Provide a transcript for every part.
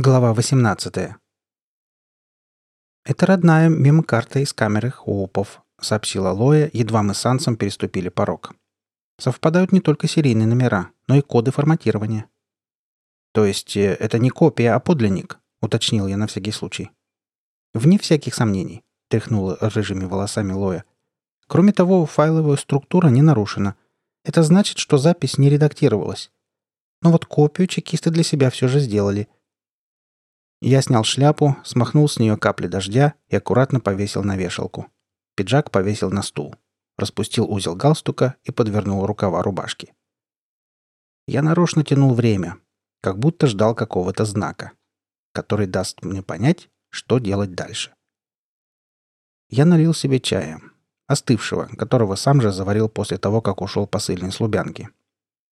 Глава 18. «Это родная мемкарта из камеры Хоупов», — сообщила Лоя, едва мы с Ансом переступили порог. «Совпадают не только серийные номера, но и коды форматирования». «То есть э, это не копия, а подлинник?» — уточнил я на всякий случай. «Вне всяких сомнений», — тряхнула рыжими волосами Лоя. «Кроме того, файловая структура не нарушена. Это значит, что запись не редактировалась. Но вот копию чекисты для себя все же сделали — я снял шляпу, смахнул с нее капли дождя и аккуратно повесил на вешалку. Пиджак повесил на стул. Распустил узел галстука и подвернул рукава рубашки. Я нарочно тянул время, как будто ждал какого-то знака, который даст мне понять, что делать дальше. Я налил себе чая, остывшего, которого сам же заварил после того, как ушел посыльный с Лубянки.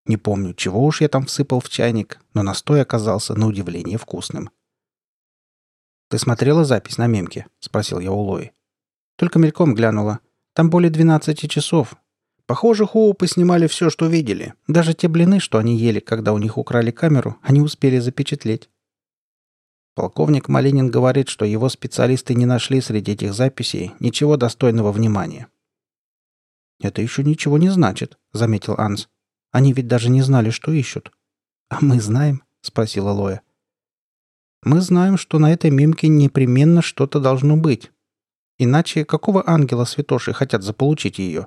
Не помню, чего уж я там всыпал в чайник, но настой оказался на удивление вкусным. «Ты смотрела запись на мемке?» — спросил я у Лои. «Только мельком глянула. Там более 12 часов. Похоже, Хоупы снимали все, что видели. Даже те блины, что они ели, когда у них украли камеру, они успели запечатлеть». Полковник Малинин говорит, что его специалисты не нашли среди этих записей ничего достойного внимания. «Это еще ничего не значит», — заметил Анс. «Они ведь даже не знали, что ищут». «А мы знаем?» — спросила Лоя. Мы знаем, что на этой мемке непременно что-то должно быть. Иначе какого ангела святоши хотят заполучить ее?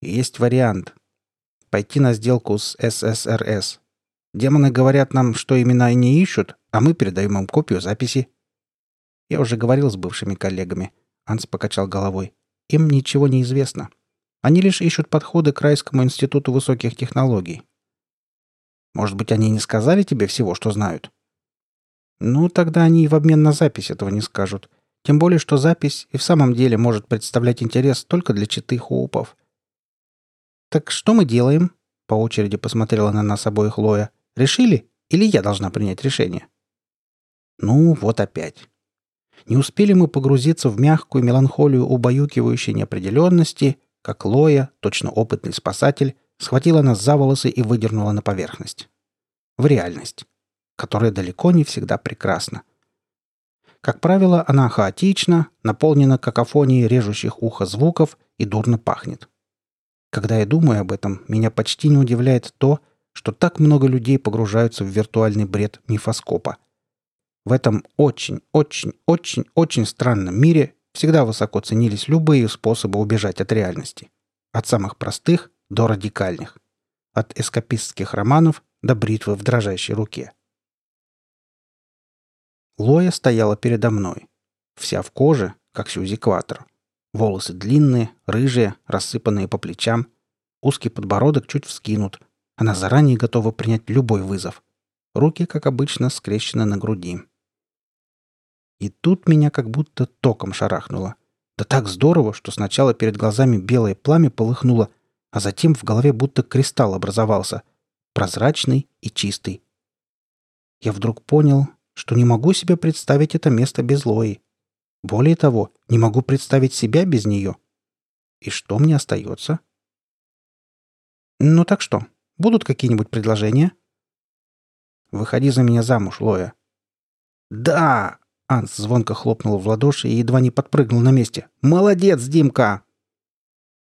Есть вариант. Пойти на сделку с ССРС. Демоны говорят нам, что имена они ищут, а мы передаем им копию записи. Я уже говорил с бывшими коллегами. Анс покачал головой. Им ничего не известно. Они лишь ищут подходы к Райскому институту высоких технологий. Может быть, они не сказали тебе всего, что знают? Ну, тогда они и в обмен на запись этого не скажут. Тем более, что запись и в самом деле может представлять интерес только для читы хоупов. «Так что мы делаем?» — по очереди посмотрела на нас обоих Лоя. «Решили? Или я должна принять решение?» Ну, вот опять. Не успели мы погрузиться в мягкую меланхолию убаюкивающей неопределенности, как Лоя, точно опытный спасатель, схватила нас за волосы и выдернула на поверхность. В реальность которая далеко не всегда прекрасна. Как правило, она хаотична, наполнена какофонией режущих ухо звуков и дурно пахнет. Когда я думаю об этом, меня почти не удивляет то, что так много людей погружаются в виртуальный бред мифоскопа. В этом очень-очень-очень-очень странном мире всегда высоко ценились любые способы убежать от реальности. От самых простых до радикальных. От эскапистских романов до бритвы в дрожащей руке. Лоя стояла передо мной. Вся в коже, как Сьюзи Кватер. Волосы длинные, рыжие, рассыпанные по плечам. Узкий подбородок чуть вскинут. Она заранее готова принять любой вызов. Руки, как обычно, скрещены на груди. И тут меня как будто током шарахнуло. Да так здорово, что сначала перед глазами белое пламя полыхнуло, а затем в голове будто кристалл образовался. Прозрачный и чистый. Я вдруг понял, что не могу себе представить это место без Лои. Более того, не могу представить себя без нее. И что мне остается? Ну так что, будут какие-нибудь предложения? Выходи за меня замуж, Лоя. Да! Анс звонко хлопнул в ладоши и едва не подпрыгнул на месте. «Молодец, Димка!»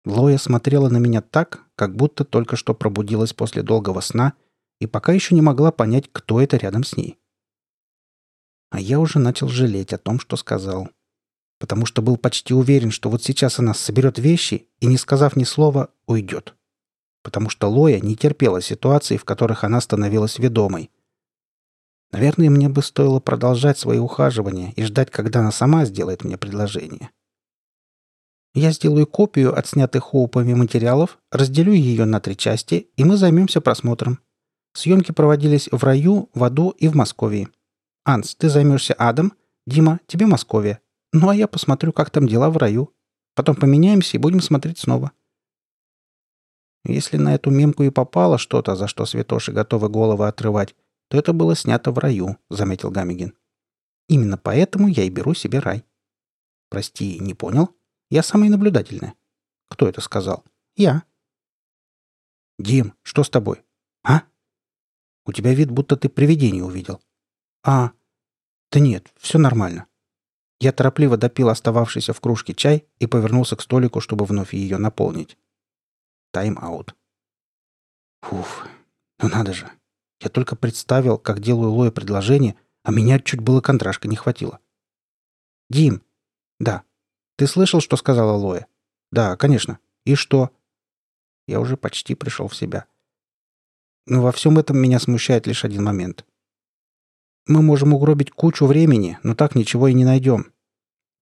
Лоя смотрела на меня так, как будто только что пробудилась после долгого сна и пока еще не могла понять, кто это рядом с ней. А я уже начал жалеть о том, что сказал. Потому что был почти уверен, что вот сейчас она соберет вещи и, не сказав ни слова, уйдет. Потому что Лоя не терпела ситуаций, в которых она становилась ведомой. Наверное, мне бы стоило продолжать свои ухаживания и ждать, когда она сама сделает мне предложение. Я сделаю копию отснятых Хоупами материалов, разделю ее на три части, и мы займемся просмотром. Съемки проводились в раю, в аду и в Москве. Анс, ты займешься адом, Дима, тебе Московия. Ну, а я посмотрю, как там дела в раю. Потом поменяемся и будем смотреть снова. Если на эту мемку и попало что-то, за что святоши готовы головы отрывать, то это было снято в раю, заметил Гамигин. Именно поэтому я и беру себе рай. Прости, не понял? Я самый наблюдательный. Кто это сказал? Я. Дим, что с тобой? А? У тебя вид, будто ты привидение увидел. «А, да нет, все нормально». Я торопливо допил остававшийся в кружке чай и повернулся к столику, чтобы вновь ее наполнить. Тайм-аут. Уф, ну надо же. Я только представил, как делаю Лое предложение, а меня чуть было контрашка не хватило. «Дим!» «Да». «Ты слышал, что сказала Лоя?» «Да, конечно. И что?» Я уже почти пришел в себя. Но во всем этом меня смущает лишь один момент. Мы можем угробить кучу времени, но так ничего и не найдем.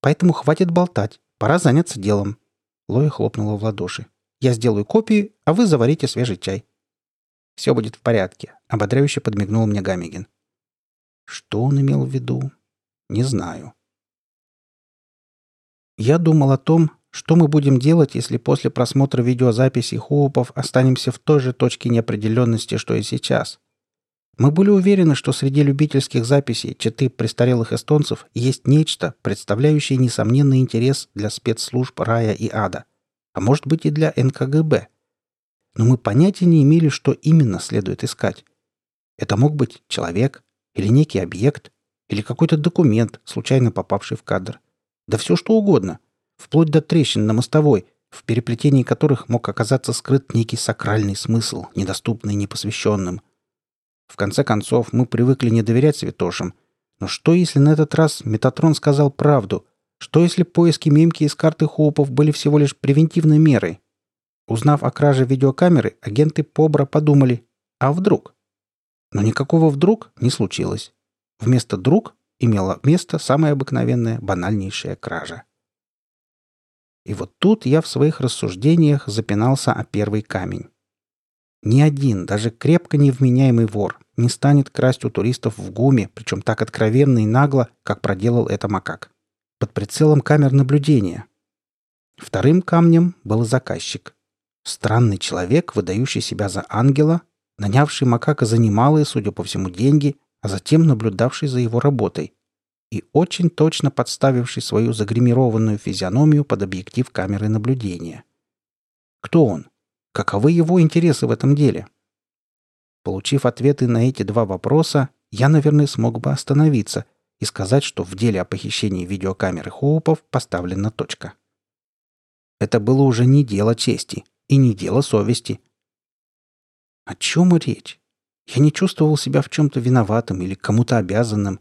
Поэтому хватит болтать. Пора заняться делом. Лоя хлопнула в ладоши. Я сделаю копии, а вы заварите свежий чай. Все будет в порядке, ободряюще подмигнул мне Гамигин. Что он имел в виду? Не знаю. Я думал о том, что мы будем делать, если после просмотра видеозаписи Хоупов останемся в той же точке неопределенности, что и сейчас. Мы были уверены, что среди любительских записей читы престарелых эстонцев есть нечто, представляющее несомненный интерес для спецслужб рая и ада, а может быть и для НКГБ. Но мы понятия не имели, что именно следует искать. Это мог быть человек, или некий объект, или какой-то документ, случайно попавший в кадр. Да все что угодно, вплоть до трещин на мостовой, в переплетении которых мог оказаться скрыт некий сакральный смысл, недоступный непосвященным – в конце концов, мы привыкли не доверять святошам. Но что, если на этот раз Метатрон сказал правду? Что, если поиски мемки из карты Хоупов были всего лишь превентивной мерой? Узнав о краже видеокамеры, агенты Побра подумали, а вдруг? Но никакого «вдруг» не случилось. Вместо «друг» имела место самая обыкновенная, банальнейшая кража. И вот тут я в своих рассуждениях запинался о первый камень. Ни один, даже крепко невменяемый вор не станет красть у туристов в ГУМе, причем так откровенно и нагло, как проделал это макак. Под прицелом камер наблюдения. Вторым камнем был заказчик. Странный человек, выдающий себя за ангела, нанявший макака за немалые, судя по всему, деньги, а затем наблюдавший за его работой и очень точно подставивший свою загримированную физиономию под объектив камеры наблюдения. Кто он? Каковы его интересы в этом деле? Получив ответы на эти два вопроса, я, наверное, смог бы остановиться и сказать, что в деле о похищении видеокамеры Хоупов поставлена точка. Это было уже не дело чести и не дело совести. О чем речь? Я не чувствовал себя в чем-то виноватым или кому-то обязанным.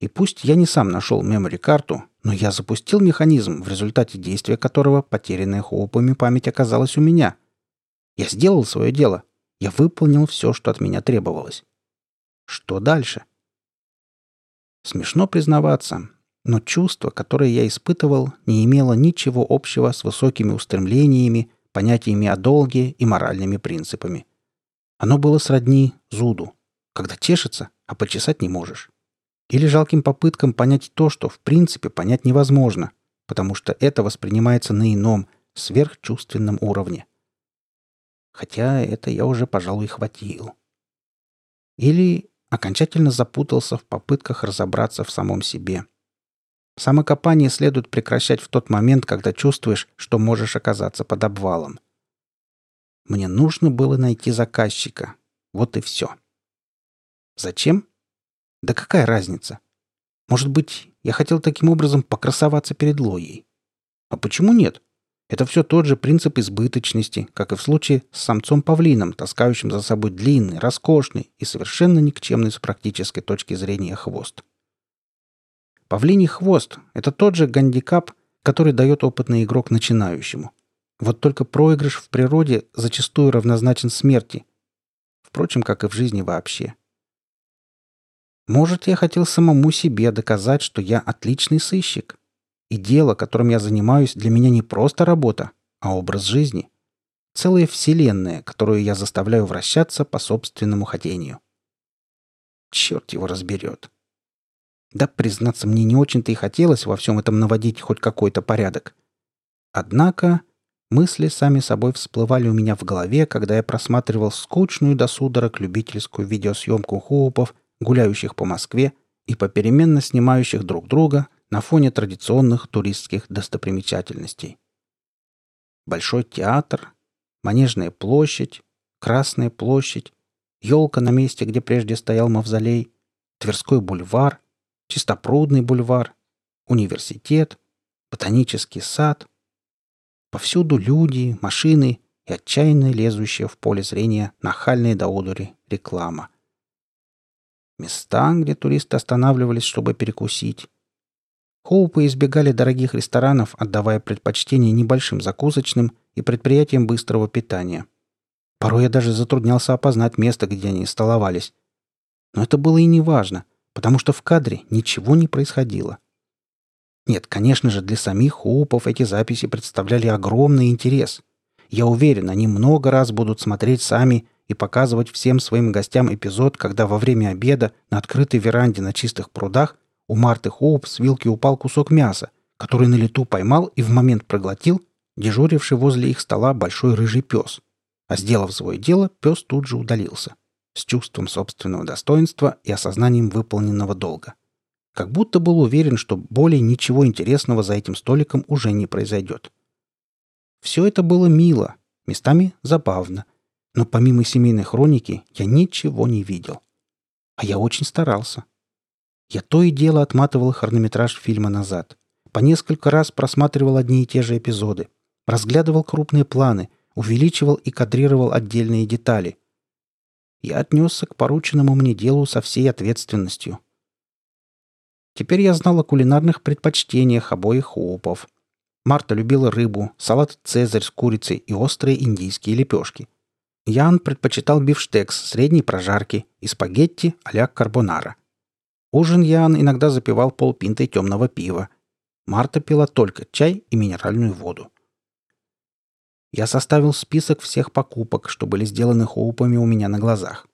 И пусть я не сам нашел мемори-карту, но я запустил механизм, в результате действия которого потерянная Хоупами память оказалась у меня – я сделал свое дело. Я выполнил все, что от меня требовалось. Что дальше? Смешно признаваться, но чувство, которое я испытывал, не имело ничего общего с высокими устремлениями, понятиями о долге и моральными принципами. Оно было сродни зуду, когда тешится, а почесать не можешь. Или жалким попыткам понять то, что в принципе понять невозможно, потому что это воспринимается на ином, сверхчувственном уровне. Хотя это я уже, пожалуй, хватил. Или окончательно запутался в попытках разобраться в самом себе. Самокопание следует прекращать в тот момент, когда чувствуешь, что можешь оказаться под обвалом. Мне нужно было найти заказчика. Вот и все. Зачем? Да какая разница? Может быть, я хотел таким образом покрасоваться перед Лоей. А почему нет? Это все тот же принцип избыточности, как и в случае с самцом-павлином, таскающим за собой длинный, роскошный и совершенно никчемный с практической точки зрения хвост. Павлиний хвост – это тот же гандикап, который дает опытный игрок начинающему. Вот только проигрыш в природе зачастую равнозначен смерти. Впрочем, как и в жизни вообще. Может, я хотел самому себе доказать, что я отличный сыщик – и дело, которым я занимаюсь, для меня не просто работа, а образ жизни. Целая вселенная, которую я заставляю вращаться по собственному хотению. Черт его разберет. Да, признаться, мне не очень-то и хотелось во всем этом наводить хоть какой-то порядок. Однако мысли сами собой всплывали у меня в голове, когда я просматривал скучную до судорог любительскую видеосъемку хуупов, гуляющих по Москве и попеременно снимающих друг друга на фоне традиционных туристских достопримечательностей. Большой театр, Манежная площадь, Красная площадь, елка на месте, где прежде стоял мавзолей, Тверской бульвар, Чистопрудный бульвар, университет, ботанический сад. Повсюду люди, машины и отчаянно лезущая в поле зрения нахальные до одури реклама. Места, где туристы останавливались, чтобы перекусить. Хоупы избегали дорогих ресторанов, отдавая предпочтение небольшим закусочным и предприятиям быстрого питания. Порой я даже затруднялся опознать место, где они столовались. Но это было и не важно, потому что в кадре ничего не происходило. Нет, конечно же, для самих Хоупов эти записи представляли огромный интерес. Я уверен, они много раз будут смотреть сами и показывать всем своим гостям эпизод, когда во время обеда на открытой веранде на чистых прудах у Марты Хоуп с вилки упал кусок мяса, который на лету поймал и в момент проглотил дежуривший возле их стола большой рыжий пес. А сделав свое дело, пес тут же удалился. С чувством собственного достоинства и осознанием выполненного долга. Как будто был уверен, что более ничего интересного за этим столиком уже не произойдет. Все это было мило, местами забавно, но помимо семейной хроники я ничего не видел. А я очень старался. Я то и дело отматывал хронометраж фильма назад. По несколько раз просматривал одни и те же эпизоды. Разглядывал крупные планы, увеличивал и кадрировал отдельные детали. Я отнесся к порученному мне делу со всей ответственностью. Теперь я знал о кулинарных предпочтениях обоих опов. Марта любила рыбу, салат «Цезарь» с курицей и острые индийские лепешки. Ян предпочитал бифштекс средней прожарки и спагетти а-ля карбонара. Ужин Ян иногда запивал полпинтой темного пива. Марта пила только чай и минеральную воду. Я составил список всех покупок, что были сделаны хоупами у меня на глазах.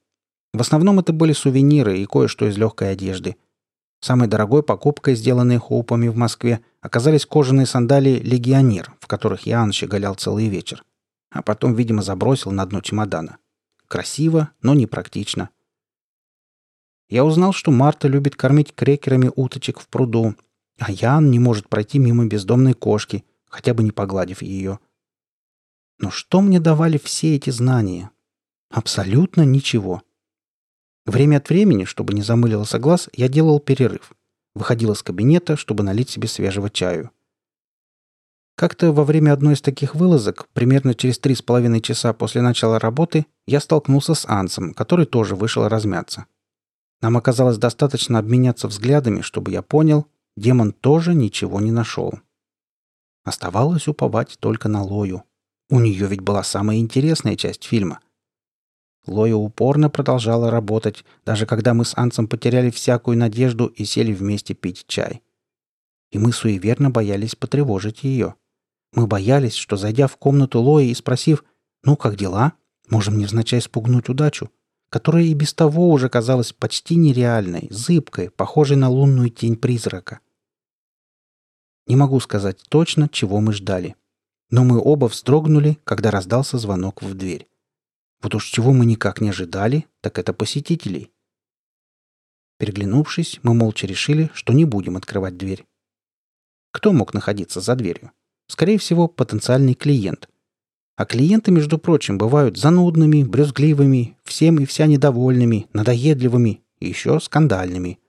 В основном это были сувениры и кое-что из легкой одежды. Самой дорогой покупкой, сделанной хоупами в Москве, оказались кожаные сандалии «Легионер», в которых Ян щеголял целый вечер а потом, видимо, забросил на дно чемодана. Красиво, но непрактично. Я узнал, что Марта любит кормить крекерами уточек в пруду, а Ян не может пройти мимо бездомной кошки, хотя бы не погладив ее. Но что мне давали все эти знания? Абсолютно ничего. Время от времени, чтобы не замылился глаз, я делал перерыв. Выходил из кабинета, чтобы налить себе свежего чаю. Как-то во время одной из таких вылазок, примерно через три с половиной часа после начала работы, я столкнулся с Ансом, который тоже вышел размяться. Нам оказалось достаточно обменяться взглядами, чтобы я понял, демон тоже ничего не нашел. Оставалось уповать только на Лою. У нее ведь была самая интересная часть фильма. Лоя упорно продолжала работать, даже когда мы с Ансом потеряли всякую надежду и сели вместе пить чай. И мы суеверно боялись потревожить ее. Мы боялись, что, зайдя в комнату Лои и спросив «Ну, как дела?», можем невзначай спугнуть удачу, которая и без того уже казалась почти нереальной, зыбкой, похожей на лунную тень призрака. Не могу сказать точно, чего мы ждали. Но мы оба вздрогнули, когда раздался звонок в дверь. Вот уж чего мы никак не ожидали, так это посетителей. Переглянувшись, мы молча решили, что не будем открывать дверь. Кто мог находиться за дверью? Скорее всего, потенциальный клиент. А клиенты, между прочим, бывают занудными, брюзгливыми, всем и вся недовольными, надоедливыми и еще скандальными.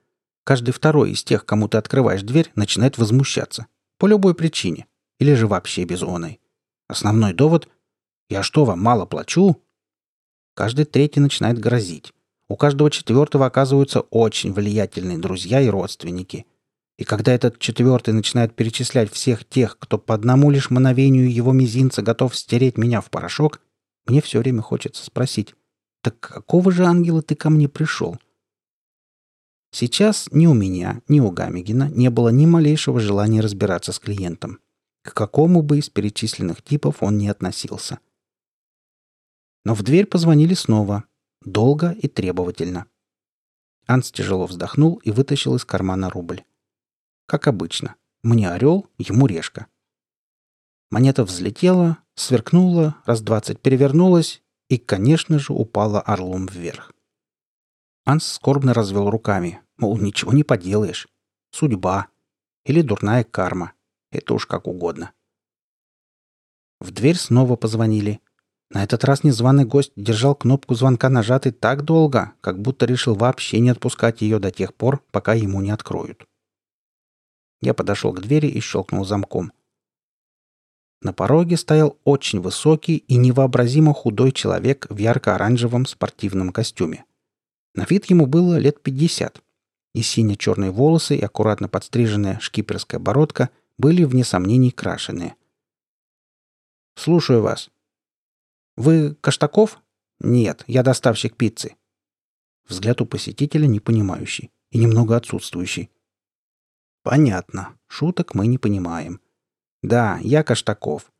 Каждый второй из тех, кому ты открываешь дверь, начинает возмущаться. По любой причине. Или же вообще без оной. Основной довод «Я что, вам мало плачу?» Каждый третий начинает грозить. У каждого четвертого оказываются очень влиятельные друзья и родственники. И когда этот четвертый начинает перечислять всех тех, кто по одному лишь мановению его мизинца готов стереть меня в порошок, мне все время хочется спросить, так какого же ангела ты ко мне пришел? Сейчас ни у меня, ни у Гамигина не было ни малейшего желания разбираться с клиентом. К какому бы из перечисленных типов он ни относился. Но в дверь позвонили снова. Долго и требовательно. Анс тяжело вздохнул и вытащил из кармана рубль. Как обычно. Мне орел, ему решка. Монета взлетела, сверкнула, раз двадцать перевернулась и, конечно же, упала орлом вверх. Анс скорбно развел руками, мол, ничего не поделаешь. Судьба. Или дурная карма. Это уж как угодно. В дверь снова позвонили. На этот раз незваный гость держал кнопку звонка нажатой так долго, как будто решил вообще не отпускать ее до тех пор, пока ему не откроют. Я подошел к двери и щелкнул замком. На пороге стоял очень высокий и невообразимо худой человек в ярко-оранжевом спортивном костюме. На вид ему было лет пятьдесят. И сине-черные волосы и аккуратно подстриженная шкиперская бородка были, вне сомнений, крашеные. «Слушаю вас», «Вы Каштаков?» «Нет, я доставщик пиццы». Взгляд у посетителя непонимающий и немного отсутствующий. «Понятно. Шуток мы не понимаем. Да, я Каштаков.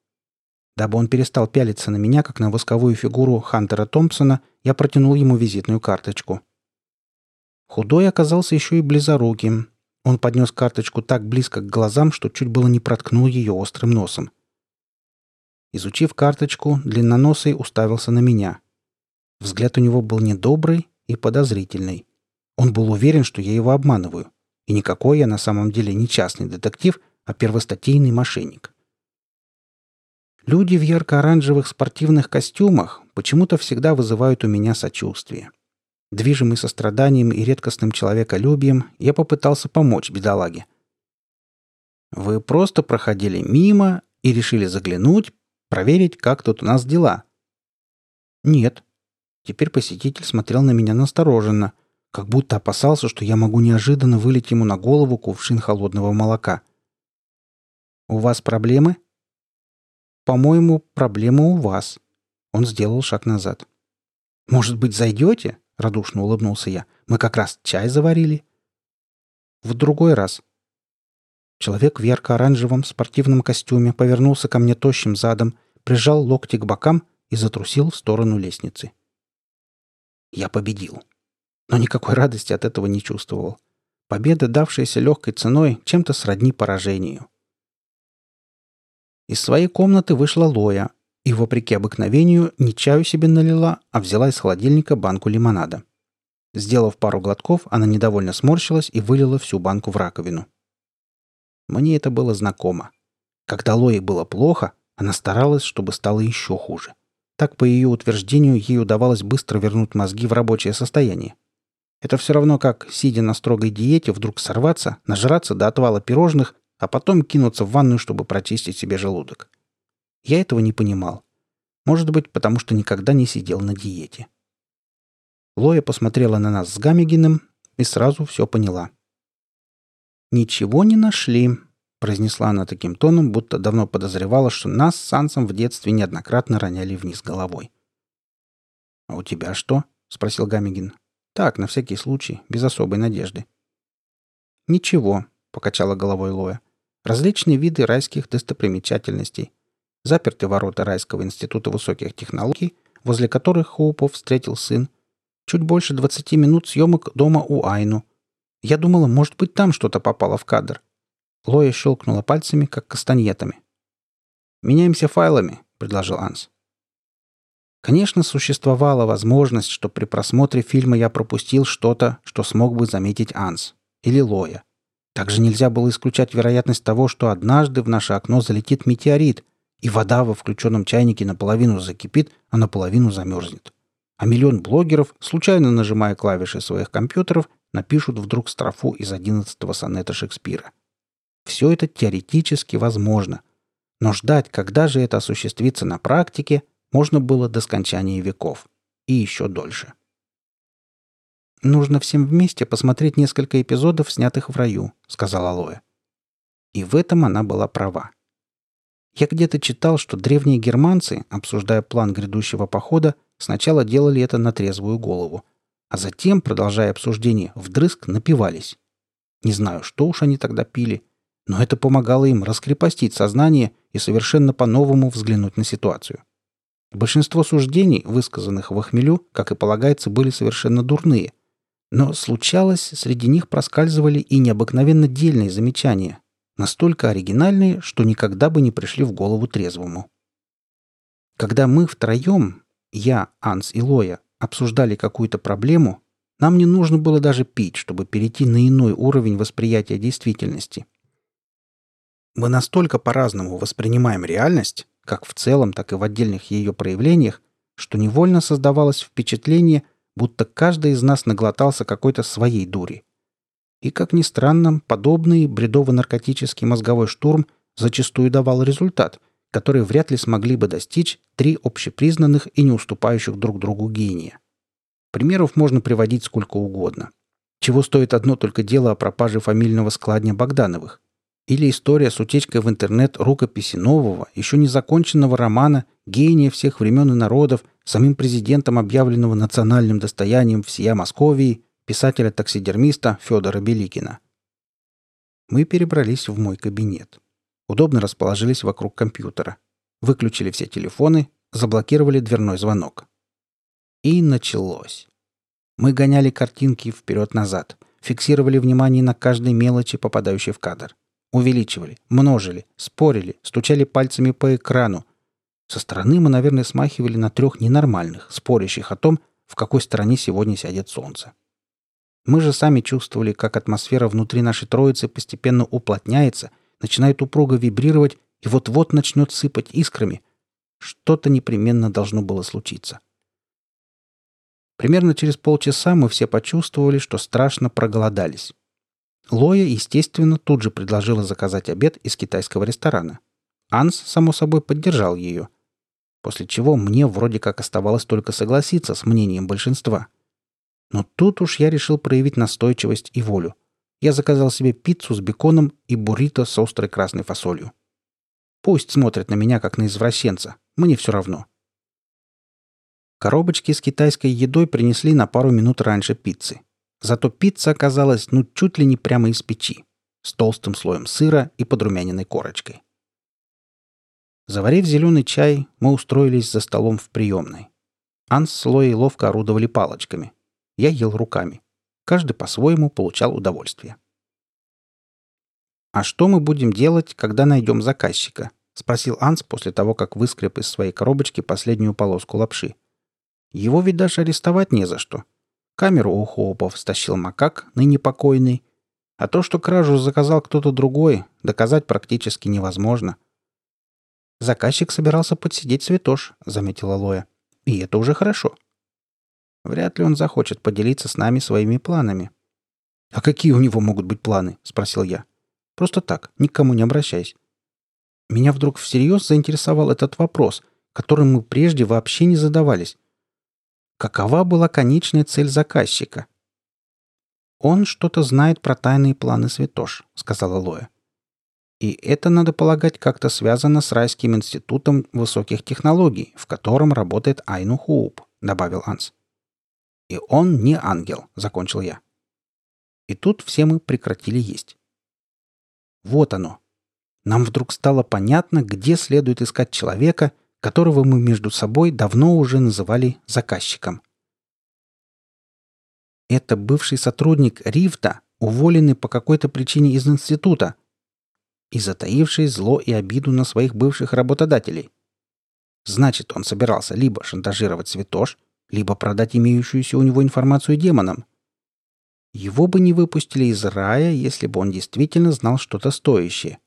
Дабы он перестал пялиться на меня, как на восковую фигуру Хантера Томпсона, я протянул ему визитную карточку. Худой оказался еще и близоруким. Он поднес карточку так близко к глазам, что чуть было не проткнул ее острым носом. Изучив карточку, длинноносый уставился на меня. Взгляд у него был недобрый и подозрительный. Он был уверен, что я его обманываю. И никакой я на самом деле не частный детектив, а первостатейный мошенник. Люди в ярко-оранжевых спортивных костюмах почему-то всегда вызывают у меня сочувствие. Движимый состраданием и редкостным человеколюбием, я попытался помочь бедолаге. Вы просто проходили мимо и решили заглянуть, Проверить, как тут у нас дела?» «Нет». Теперь посетитель смотрел на меня настороженно, как будто опасался, что я могу неожиданно вылить ему на голову кувшин холодного молока. «У вас проблемы?» «По-моему, проблема у вас». Он сделал шаг назад. «Может быть, зайдете?» — радушно улыбнулся я. «Мы как раз чай заварили». «В другой раз», Человек в ярко-оранжевом спортивном костюме повернулся ко мне тощим задом, прижал локти к бокам и затрусил в сторону лестницы. Я победил. Но никакой радости от этого не чувствовал. Победа, давшаяся легкой ценой, чем-то сродни поражению. Из своей комнаты вышла Лоя и, вопреки обыкновению, не чаю себе налила, а взяла из холодильника банку лимонада. Сделав пару глотков, она недовольно сморщилась и вылила всю банку в раковину. Мне это было знакомо. Когда Лое было плохо, она старалась, чтобы стало еще хуже. Так, по ее утверждению, ей удавалось быстро вернуть мозги в рабочее состояние. Это все равно как, сидя на строгой диете, вдруг сорваться, нажраться до отвала пирожных, а потом кинуться в ванную, чтобы прочистить себе желудок. Я этого не понимал. Может быть, потому что никогда не сидел на диете. Лоя посмотрела на нас с Гамигиным и сразу все поняла. «Ничего не нашли», — произнесла она таким тоном, будто давно подозревала, что нас с Сансом в детстве неоднократно роняли вниз головой. «А у тебя что?» — спросил Гамигин. «Так, на всякий случай, без особой надежды». «Ничего», — покачала головой Лоя. «Различные виды райских достопримечательностей. Заперты ворота Райского института высоких технологий, возле которых Хоупов встретил сын. Чуть больше 20 минут съемок дома у Айну. Я думала, может быть, там что-то попало в кадр. Лоя щелкнула пальцами, как кастаньетами. «Меняемся файлами», — предложил Анс. Конечно, существовала возможность, что при просмотре фильма я пропустил что-то, что смог бы заметить Анс или Лоя. Также нельзя было исключать вероятность того, что однажды в наше окно залетит метеорит, и вода во включенном чайнике наполовину закипит, а наполовину замерзнет. А миллион блогеров, случайно нажимая клавиши своих компьютеров, напишут вдруг строфу из одиннадцатого сонета Шекспира. Все это теоретически возможно. Но ждать, когда же это осуществится на практике, можно было до скончания веков. И еще дольше. «Нужно всем вместе посмотреть несколько эпизодов, снятых в раю», — сказала Лоя. И в этом она была права. Я где-то читал, что древние германцы, обсуждая план грядущего похода, сначала делали это на трезвую голову, а затем, продолжая обсуждение, вдрызг напивались. Не знаю, что уж они тогда пили, но это помогало им раскрепостить сознание и совершенно по-новому взглянуть на ситуацию. Большинство суждений, высказанных в охмелю, как и полагается, были совершенно дурные. Но случалось, среди них проскальзывали и необыкновенно дельные замечания, настолько оригинальные, что никогда бы не пришли в голову трезвому. Когда мы втроем, я, Анс и Лоя, обсуждали какую-то проблему, нам не нужно было даже пить, чтобы перейти на иной уровень восприятия действительности. Мы настолько по-разному воспринимаем реальность, как в целом, так и в отдельных ее проявлениях, что невольно создавалось впечатление, будто каждый из нас наглотался какой-то своей дури. И, как ни странно, подобный бредово-наркотический мозговой штурм зачастую давал результат, который вряд ли смогли бы достичь три общепризнанных и не уступающих друг другу гения. Примеров можно приводить сколько угодно. Чего стоит одно только дело о пропаже фамильного складня Богдановых. Или история с утечкой в интернет рукописи нового, еще не законченного романа гения всех времен и народов, самим президентом объявленного национальным достоянием всея Московии, писателя-таксидермиста Федора Беликина. Мы перебрались в мой кабинет. Удобно расположились вокруг компьютера. Выключили все телефоны, заблокировали дверной звонок. И началось. Мы гоняли картинки вперед-назад, фиксировали внимание на каждой мелочи, попадающей в кадр. Увеличивали, множили, спорили, стучали пальцами по экрану. Со стороны мы, наверное, смахивали на трех ненормальных, спорящих о том, в какой стороне сегодня сядет солнце. Мы же сами чувствовали, как атмосфера внутри нашей троицы постепенно уплотняется, начинает упруго вибрировать и вот-вот начнет сыпать искрами. Что-то непременно должно было случиться. Примерно через полчаса мы все почувствовали, что страшно проголодались. Лоя, естественно, тут же предложила заказать обед из китайского ресторана. Анс, само собой, поддержал ее. После чего мне вроде как оставалось только согласиться с мнением большинства. Но тут уж я решил проявить настойчивость и волю. Я заказал себе пиццу с беконом и буррито с острой красной фасолью. Пусть смотрят на меня как на извращенца, мне все равно. Коробочки с китайской едой принесли на пару минут раньше пиццы. Зато пицца оказалась ну чуть ли не прямо из печи, с толстым слоем сыра и подрумяненной корочкой. Заварив зеленый чай, мы устроились за столом в приемной. Анс с Лоей ловко орудовали палочками. Я ел руками. Каждый по-своему получал удовольствие. «А что мы будем делать, когда найдем заказчика?» — спросил Анс после того, как выскреб из своей коробочки последнюю полоску лапши. «Его ведь даже арестовать не за что. Камеру у Хоупов стащил макак, ныне покойный. А то, что кражу заказал кто-то другой, доказать практически невозможно. Заказчик собирался подсидеть Святош, заметила Лоя. И это уже хорошо. Вряд ли он захочет поделиться с нами своими планами. «А какие у него могут быть планы?» — спросил я. «Просто так, никому не обращаясь». Меня вдруг всерьез заинтересовал этот вопрос, которым мы прежде вообще не задавались. Какова была конечная цель заказчика? «Он что-то знает про тайные планы Святош», — сказала Лоя. «И это, надо полагать, как-то связано с Райским институтом высоких технологий, в котором работает Айну Хууп», — добавил Анс. «И он не ангел», — закончил я. И тут все мы прекратили есть. Вот оно. Нам вдруг стало понятно, где следует искать человека, которого мы между собой давно уже называли заказчиком. Это бывший сотрудник Рифта, уволенный по какой-то причине из института и затаивший зло и обиду на своих бывших работодателей. Значит, он собирался либо шантажировать Святош, либо продать имеющуюся у него информацию демонам. Его бы не выпустили из рая, если бы он действительно знал что-то стоящее.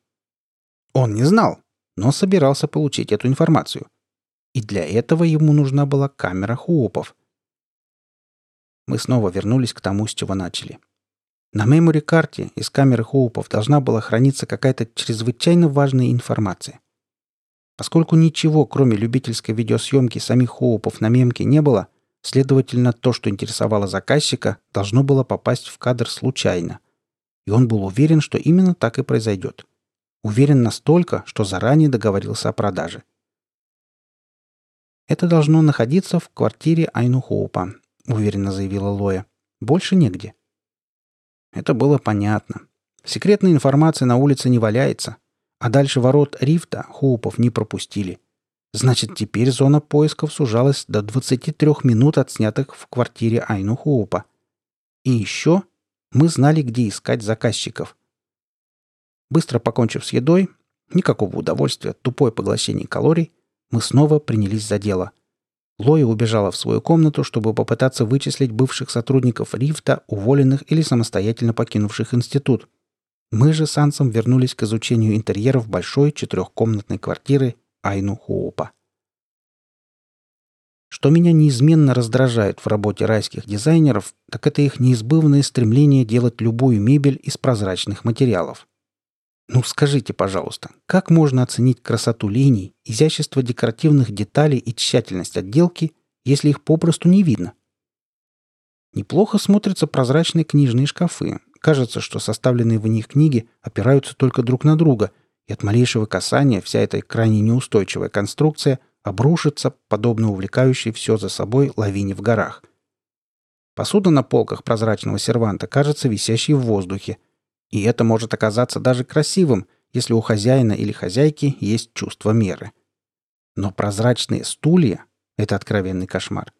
Он не знал, но собирался получить эту информацию. И для этого ему нужна была камера хуопов. Мы снова вернулись к тому, с чего начали. На мемори-карте из камеры хуопов должна была храниться какая-то чрезвычайно важная информация. Поскольку ничего, кроме любительской видеосъемки самих хуопов на мемке не было, следовательно, то, что интересовало заказчика, должно было попасть в кадр случайно. И он был уверен, что именно так и произойдет – Уверен настолько, что заранее договорился о продаже. «Это должно находиться в квартире Айну Хоупа», — уверенно заявила Лоя. «Больше негде». Это было понятно. Секретная информация на улице не валяется, а дальше ворот рифта Хоупов не пропустили. Значит, теперь зона поисков сужалась до 23 минут от снятых в квартире Айну Хоупа. И еще мы знали, где искать заказчиков — Быстро покончив с едой, никакого удовольствия, тупое поглощение калорий, мы снова принялись за дело. Лоя убежала в свою комнату, чтобы попытаться вычислить бывших сотрудников Рифта, уволенных или самостоятельно покинувших институт. Мы же с Ансом вернулись к изучению интерьеров большой четырехкомнатной квартиры Айну Хуопа. Что меня неизменно раздражает в работе райских дизайнеров, так это их неизбывное стремление делать любую мебель из прозрачных материалов. Ну скажите, пожалуйста, как можно оценить красоту линий, изящество декоративных деталей и тщательность отделки, если их попросту не видно? Неплохо смотрятся прозрачные книжные шкафы. Кажется, что составленные в них книги опираются только друг на друга, и от малейшего касания вся эта крайне неустойчивая конструкция – обрушится, подобно увлекающей все за собой лавине в горах. Посуда на полках прозрачного серванта кажется висящей в воздухе, и это может оказаться даже красивым, если у хозяина или хозяйки есть чувство меры. Но прозрачные стулья — это откровенный кошмар.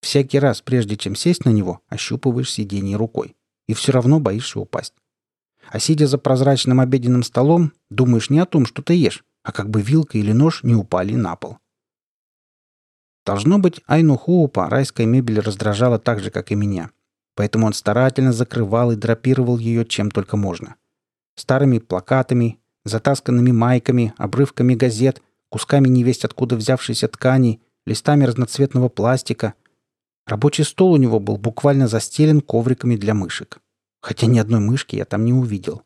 Всякий раз, прежде чем сесть на него, ощупываешь сиденье рукой. И все равно боишься упасть. А сидя за прозрачным обеденным столом, думаешь не о том, что ты ешь, а как бы вилка или нож не упали на пол. Должно быть, Айну Хуупа райская мебель раздражала так же, как и меня. Поэтому он старательно закрывал и драпировал ее чем только можно. Старыми плакатами, затасканными майками, обрывками газет, кусками невесть откуда взявшейся ткани, листами разноцветного пластика. Рабочий стол у него был буквально застелен ковриками для мышек. Хотя ни одной мышки я там не увидел.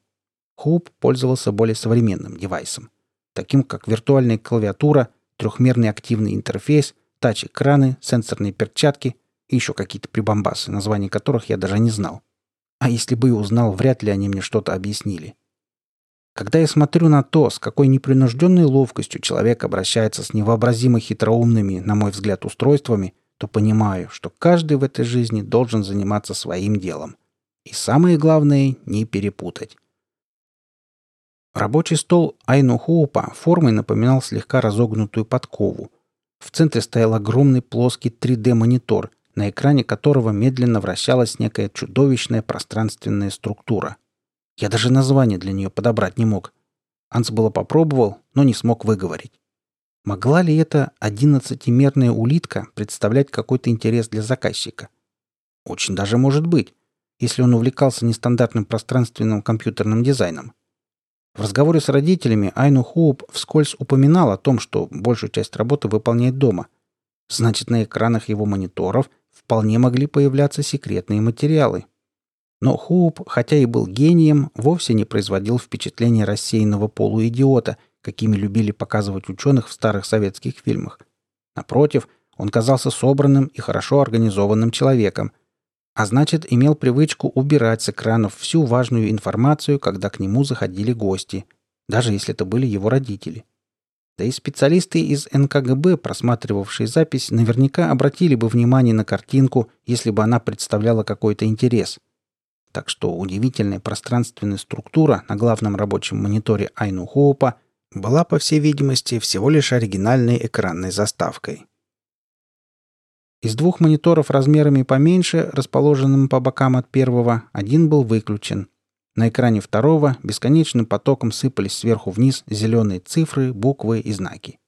Хоуп пользовался более современным девайсом, таким как виртуальная клавиатура, трехмерный активный интерфейс – тач-экраны, сенсорные перчатки и еще какие-то прибамбасы, названия которых я даже не знал. А если бы и узнал, вряд ли они мне что-то объяснили. Когда я смотрю на то, с какой непринужденной ловкостью человек обращается с невообразимо хитроумными, на мой взгляд, устройствами, то понимаю, что каждый в этой жизни должен заниматься своим делом. И самое главное – не перепутать. Рабочий стол Айну формой напоминал слегка разогнутую подкову – в центре стоял огромный плоский 3D-монитор, на экране которого медленно вращалась некая чудовищная пространственная структура. Я даже название для нее подобрать не мог. Анс было попробовал, но не смог выговорить. Могла ли эта одиннадцатимерная улитка представлять какой-то интерес для заказчика? Очень даже может быть, если он увлекался нестандартным пространственным компьютерным дизайном. В разговоре с родителями Айну Хуоп вскользь упоминал о том, что большую часть работы выполняет дома. Значит, на экранах его мониторов вполне могли появляться секретные материалы. Но Хуоп, хотя и был гением, вовсе не производил впечатления рассеянного полуидиота, какими любили показывать ученых в старых советских фильмах. Напротив, он казался собранным и хорошо организованным человеком – а значит, имел привычку убирать с экранов всю важную информацию, когда к нему заходили гости, даже если это были его родители. Да и специалисты из НКГБ, просматривавшие запись, наверняка обратили бы внимание на картинку, если бы она представляла какой-то интерес. Так что удивительная пространственная структура на главном рабочем мониторе Айну Хоупа была, по всей видимости, всего лишь оригинальной экранной заставкой. Из двух мониторов размерами поменьше, расположенным по бокам от первого, один был выключен. На экране второго бесконечным потоком сыпались сверху вниз зеленые цифры, буквы и знаки.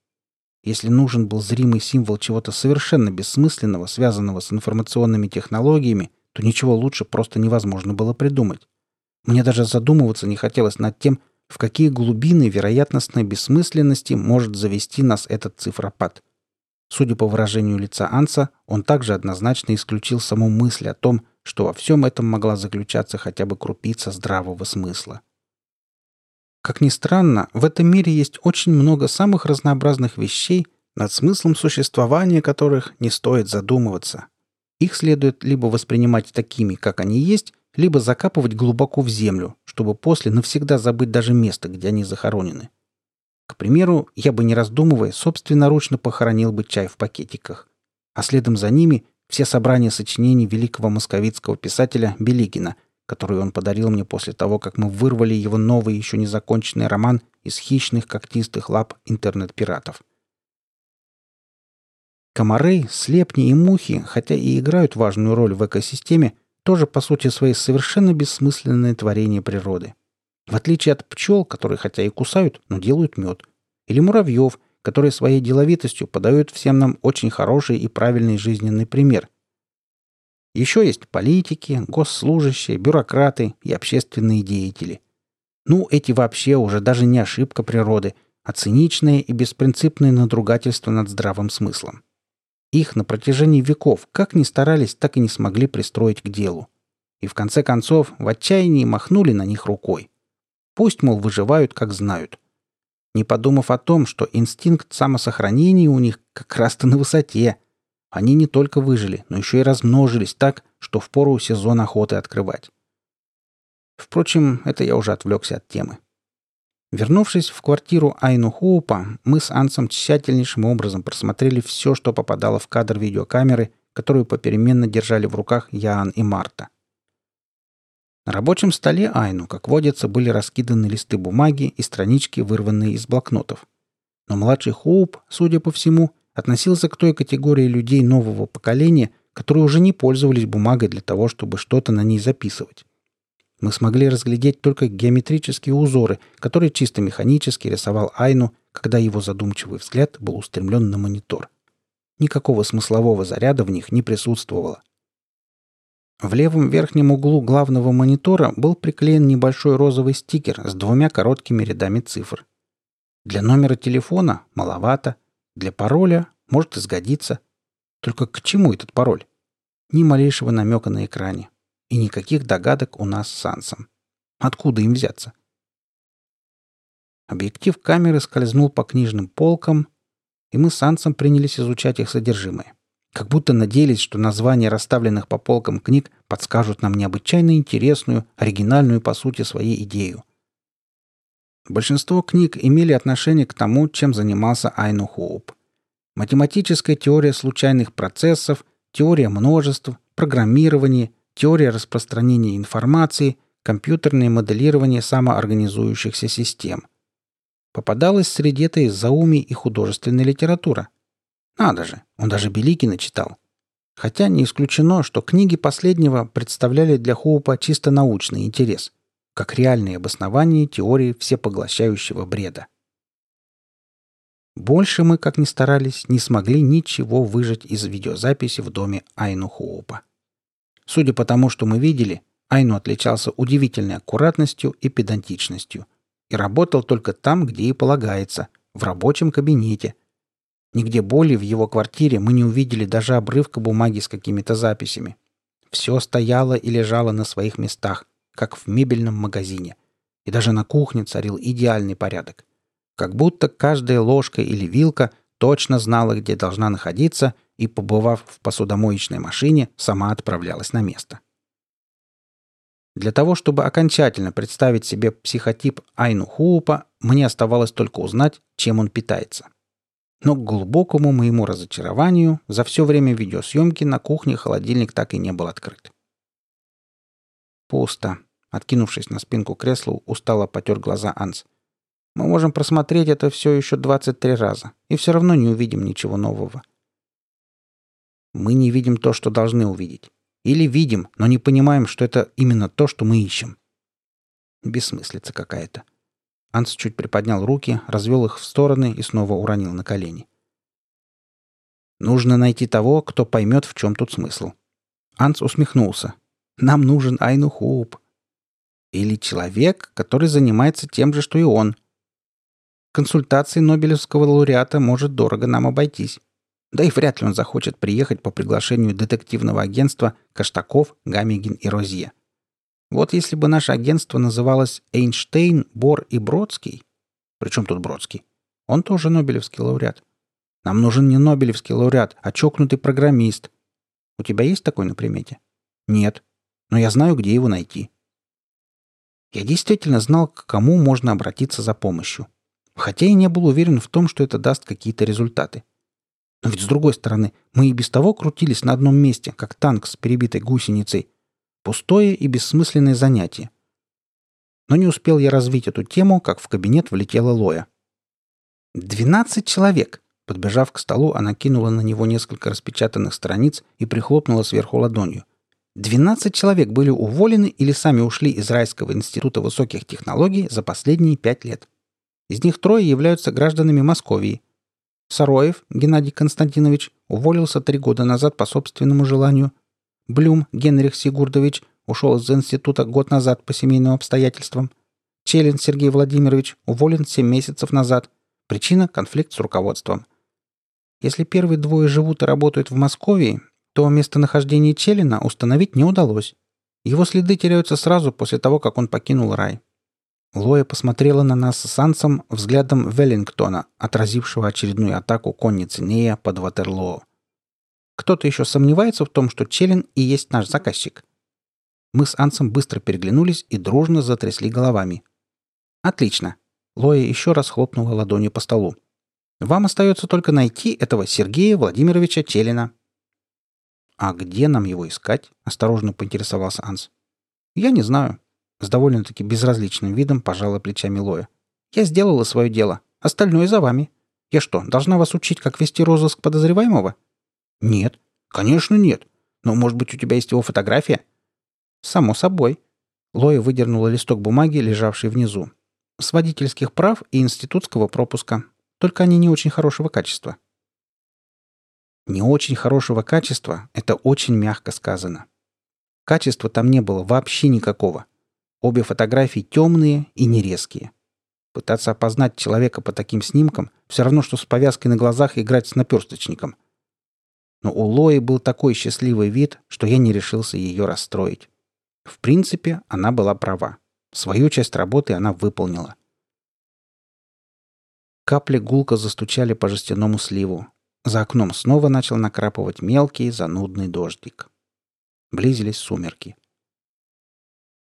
Если нужен был зримый символ чего-то совершенно бессмысленного, связанного с информационными технологиями, то ничего лучше просто невозможно было придумать. Мне даже задумываться не хотелось над тем, в какие глубины вероятностной бессмысленности может завести нас этот цифропад – Судя по выражению лица Анса, он также однозначно исключил саму мысль о том, что во всем этом могла заключаться хотя бы крупица здравого смысла. Как ни странно, в этом мире есть очень много самых разнообразных вещей, над смыслом существования которых не стоит задумываться. Их следует либо воспринимать такими, как они есть, либо закапывать глубоко в землю, чтобы после навсегда забыть даже место, где они захоронены – к примеру, я бы не раздумывая собственноручно похоронил бы чай в пакетиках. А следом за ними все собрания сочинений великого московицкого писателя Белигина, которые он подарил мне после того, как мы вырвали его новый еще незаконченный роман из хищных когтистых лап интернет-пиратов. Комары, слепни и мухи, хотя и играют важную роль в экосистеме, тоже по сути своей совершенно бессмысленное творение природы. В отличие от пчел, которые хотя и кусают, но делают мед. Или муравьев, которые своей деловитостью подают всем нам очень хороший и правильный жизненный пример. Еще есть политики, госслужащие, бюрократы и общественные деятели. Ну, эти вообще уже даже не ошибка природы, а циничное и беспринципное надругательство над здравым смыслом. Их на протяжении веков как ни старались, так и не смогли пристроить к делу. И в конце концов в отчаянии махнули на них рукой. Пусть, мол, выживают, как знают. Не подумав о том, что инстинкт самосохранения у них как раз-то на высоте. Они не только выжили, но еще и размножились так, что впору сезон охоты открывать. Впрочем, это я уже отвлекся от темы. Вернувшись в квартиру Айну Хоупа, мы с Ансом тщательнейшим образом просмотрели все, что попадало в кадр видеокамеры, которую попеременно держали в руках Яан и Марта. На рабочем столе Айну, как водится, были раскиданы листы бумаги и странички, вырванные из блокнотов. Но младший Хоуп, судя по всему, относился к той категории людей нового поколения, которые уже не пользовались бумагой для того, чтобы что-то на ней записывать. Мы смогли разглядеть только геометрические узоры, которые чисто механически рисовал Айну, когда его задумчивый взгляд был устремлен на монитор. Никакого смыслового заряда в них не присутствовало. В левом верхнем углу главного монитора был приклеен небольшой розовый стикер с двумя короткими рядами цифр. Для номера телефона маловато, для пароля может и сгодиться. Только к чему этот пароль? Ни малейшего намека на экране. И никаких догадок у нас с Сансом. Откуда им взяться? Объектив камеры скользнул по книжным полкам, и мы с Сансом принялись изучать их содержимое. Как будто надеялись, что названия расставленных по полкам книг подскажут нам необычайно интересную, оригинальную по сути своей идею. Большинство книг имели отношение к тому, чем занимался Айну Хоуп. Математическая теория случайных процессов, теория множеств, программирование, теория распространения информации, компьютерное моделирование самоорганизующихся систем. Попадалась среди этой зауми и художественная литература. Надо же, он даже Беликина читал. Хотя не исключено, что книги последнего представляли для Хоупа чисто научный интерес, как реальное обоснование теории всепоглощающего бреда. Больше мы, как ни старались, не смогли ничего выжать из видеозаписи в доме Айну Хоупа. Судя по тому, что мы видели, Айну отличался удивительной аккуратностью и педантичностью и работал только там, где и полагается, в рабочем кабинете. Нигде более в его квартире мы не увидели даже обрывка бумаги с какими-то записями. Все стояло и лежало на своих местах, как в мебельном магазине. И даже на кухне царил идеальный порядок. Как будто каждая ложка или вилка точно знала, где должна находиться – и, побывав в посудомоечной машине, сама отправлялась на место. Для того, чтобы окончательно представить себе психотип Айну Хуупа, мне оставалось только узнать, чем он питается. Но к глубокому моему разочарованию за все время видеосъемки на кухне холодильник так и не был открыт. Пусто. Откинувшись на спинку кресла, устало потер глаза Анс. Мы можем просмотреть это все еще 23 раза, и все равно не увидим ничего нового. Мы не видим то, что должны увидеть. Или видим, но не понимаем, что это именно то, что мы ищем. Бессмыслица какая-то. Анс чуть приподнял руки, развел их в стороны и снова уронил на колени. Нужно найти того, кто поймет, в чем тут смысл. Анс усмехнулся. Нам нужен Айну Хуп. Или человек, который занимается тем же, что и он. Консультации Нобелевского лауреата может дорого нам обойтись. Да и вряд ли он захочет приехать по приглашению детективного агентства Каштаков, Гамигин и Розье. Вот если бы наше агентство называлось Эйнштейн, Бор и Бродский... Причем тут Бродский? Он тоже Нобелевский лауреат. Нам нужен не Нобелевский лауреат, а чокнутый программист. У тебя есть такой на примете? Нет. Но я знаю, где его найти. Я действительно знал, к кому можно обратиться за помощью. Хотя и не был уверен в том, что это даст какие-то результаты. Но ведь с другой стороны, мы и без того крутились на одном месте, как танк с перебитой гусеницей. Пустое и бессмысленное занятие. Но не успел я развить эту тему, как в кабинет влетела Лоя. «Двенадцать человек!» Подбежав к столу, она кинула на него несколько распечатанных страниц и прихлопнула сверху ладонью. «Двенадцать человек были уволены или сами ушли из Райского института высоких технологий за последние пять лет. Из них трое являются гражданами Московии – Сароев Геннадий Константинович уволился три года назад по собственному желанию. Блюм Генрих Сигурдович ушел из института год назад по семейным обстоятельствам. Челин Сергей Владимирович уволен семь месяцев назад. Причина – конфликт с руководством. Если первые двое живут и работают в Москве, то местонахождение Челина установить не удалось. Его следы теряются сразу после того, как он покинул рай. Лоя посмотрела на нас с Ансом взглядом Веллингтона, отразившего очередную атаку конницы Нея под Ватерлоо. Кто-то еще сомневается в том, что Челин и есть наш заказчик. Мы с Ансом быстро переглянулись и дружно затрясли головами. Отлично. Лоя еще раз хлопнула ладонью по столу. Вам остается только найти этого Сергея Владимировича Челина. А где нам его искать? Осторожно поинтересовался Анс. Я не знаю. С довольно-таки безразличным видом пожала плечами Лоя. «Я сделала свое дело. Остальное за вами. Я что, должна вас учить, как вести розыск подозреваемого?» «Нет. Конечно, нет. Но, может быть, у тебя есть его фотография?» «Само собой». Лоя выдернула листок бумаги, лежавший внизу. «С водительских прав и институтского пропуска. Только они не очень хорошего качества». «Не очень хорошего качества» — это очень мягко сказано. Качества там не было вообще никакого. Обе фотографии темные и нерезкие. Пытаться опознать человека по таким снимкам все равно, что с повязкой на глазах играть с наперсточником. Но у Лои был такой счастливый вид, что я не решился ее расстроить. В принципе, она была права. Свою часть работы она выполнила. Капли гулко застучали по жестяному сливу. За окном снова начал накрапывать мелкий занудный дождик. Близились сумерки.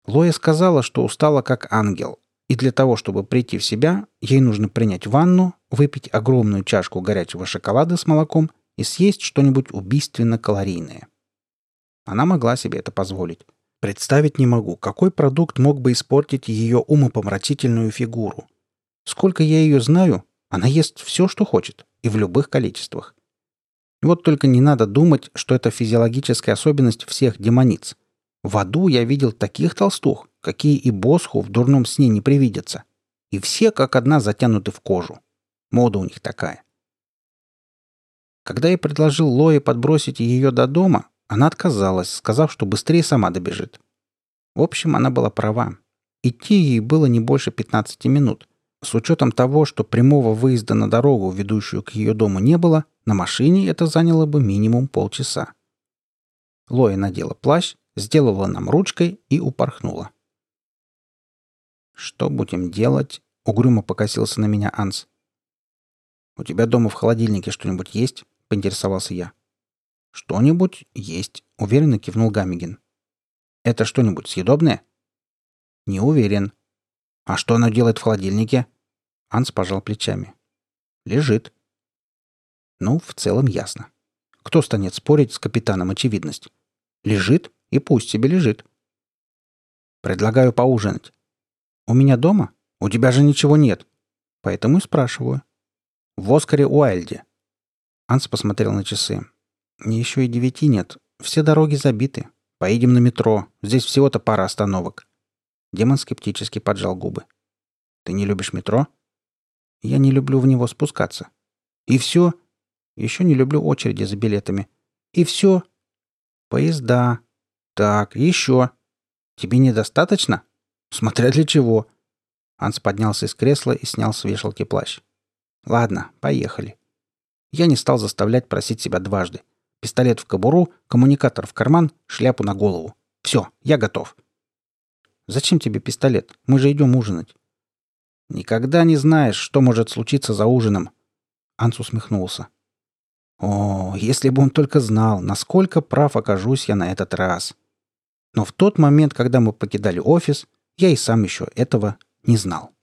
Лоя сказала, что устала как ангел, и для того, чтобы прийти в себя, ей нужно принять ванну, выпить огромную чашку горячего шоколада с молоком и съесть что-нибудь убийственно калорийное. Она могла себе это позволить. Представить не могу, какой продукт мог бы испортить ее умопомрачительную фигуру. Сколько я ее знаю, она ест все, что хочет, и в любых количествах. Вот только не надо думать, что это физиологическая особенность всех демониц – в аду я видел таких толстух, какие и босху в дурном сне не привидятся. И все как одна затянуты в кожу. Мода у них такая. Когда я предложил Лое подбросить ее до дома, она отказалась, сказав, что быстрее сама добежит. В общем, она была права. Идти ей было не больше 15 минут. С учетом того, что прямого выезда на дорогу, ведущую к ее дому, не было, на машине это заняло бы минимум полчаса. Лоя надела плащ, сделала нам ручкой и упорхнула. «Что будем делать?» — угрюмо покосился на меня Анс. «У тебя дома в холодильнике что-нибудь есть?» — поинтересовался я. «Что-нибудь есть», — уверенно кивнул Гамигин. «Это что-нибудь съедобное?» «Не уверен». «А что оно делает в холодильнике?» Анс пожал плечами. «Лежит». «Ну, в целом ясно. Кто станет спорить с капитаном очевидность? Лежит и пусть себе лежит. Предлагаю поужинать. У меня дома? У тебя же ничего нет. Поэтому и спрашиваю. В Оскаре Уайльде. Анс посмотрел на часы. Еще и девяти нет. Все дороги забиты. Поедем на метро. Здесь всего-то пара остановок. Демон скептически поджал губы. Ты не любишь метро? Я не люблю в него спускаться. И все? Еще не люблю очереди за билетами. И все? Поезда. Так, еще. Тебе недостаточно? Смотря для чего. Анс поднялся из кресла и снял с вешалки плащ. Ладно, поехали. Я не стал заставлять просить себя дважды. Пистолет в кобуру, коммуникатор в карман, шляпу на голову. Все, я готов. Зачем тебе пистолет? Мы же идем ужинать. Никогда не знаешь, что может случиться за ужином. Анс усмехнулся. О, если бы он только знал, насколько прав окажусь я на этот раз. Но в тот момент, когда мы покидали офис, я и сам еще этого не знал.